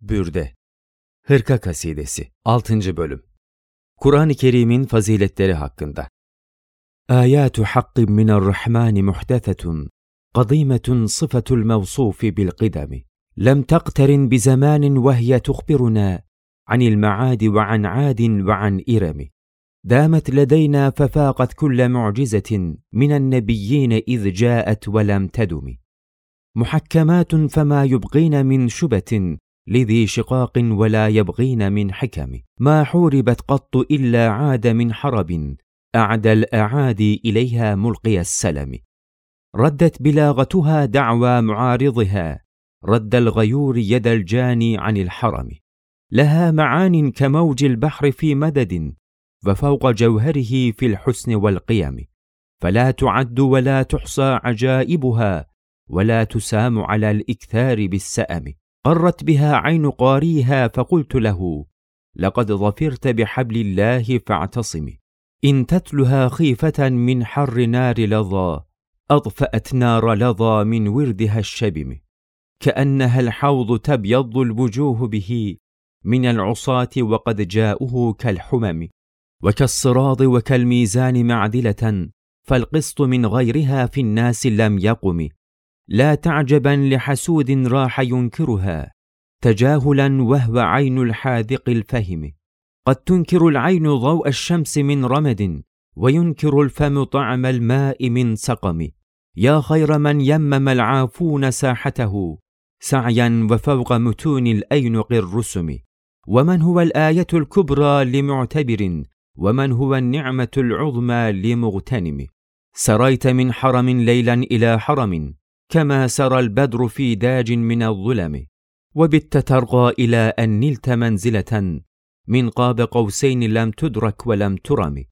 Bürde. Hırka Kasidesi 6. Bölüm. Kur'an-ı Kerim'in faziletleri hakkında. Ayatu hakkın minarrahmani muhtethetun قضيمة صفة الموصوف بالقدم لم تقترن بزمان وهي تخبرنا عن المعاد وعن عاد وعن إرم دامت لدينا ففاقت كل معجزة من النبيين إذ جاءت ولم تدم محكمات فما يبغين من شبة لذي شقاق ولا يبغين من حكم. ما حوربت قط إلا عاد من حرب أعدى الأعادي إليها ملقي السلم. ردت بلاغتها دعوى معارضها رد الغيور يد الجاني عن الحرم. لها معان كموج البحر في مدد وفوق جوهره في الحسن والقيم. فلا تعد ولا تحصى عجائبها ولا تسام على الإكثار بالسأم. قرت بها عين قاريها فقلت له لقد ظفرت بحبل الله فاعتصم. إن تتلها خيفة من حر نار لظى أطفأت نار لظى من وردها الشبم. كأنها الحوض تبيض الوجوه به من العصاة وقد جاءه كالحمم. وكالصراط وكالميزان معدلة فالقسط من غيرها في الناس لم يقم. لا تعجبا لحسود راح ينكرها تجاهلا وهو عين الحاذق الفهم. قد تنكر العين ضوء الشمس من رمد وينكر الفم طعم الماء من سقم. يا خير من يمم العافون ساحته سعيا وفوق متون الأينق الرسم ومن هو الآية الكبرى لمعتبر؟ ومن هو النعمة العظمى لمغتنم؟ سريت من حرم ليلا إلى حرم. كما سرى البدر في داج من الظلم وبت ترقى إلى أن نلت منزلة من قاب قوسين لم تدرك ولم ترم.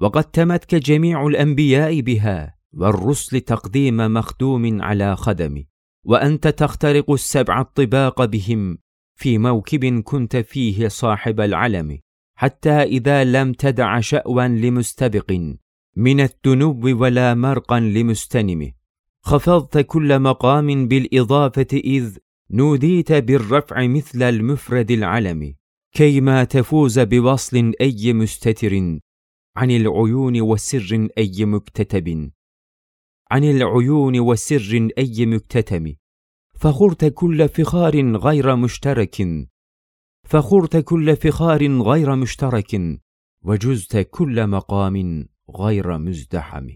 وقد تمتك جميع الأنبياء بها والرسل تقديم مخدوم على خدم. وأنت تخترق السبع الطباق بهم في موكب كنت فيه صاحب العلم حتى إذا لم تدع شأوا لمستبق من الذنوب ولا مرقا لمستنم. خفضت كل مقام بالإضافة إذ نوديت بالرفع مثل المفرد العلم كيما تفوز بوصل أي مستتر عن العيون وسر أي مكتتب. عن العيون وسر أي مكتتم فخرت كل فخار غير مشترك. فخرت كل فخار غير مشترك وجزت كل مقام غير مزدحم.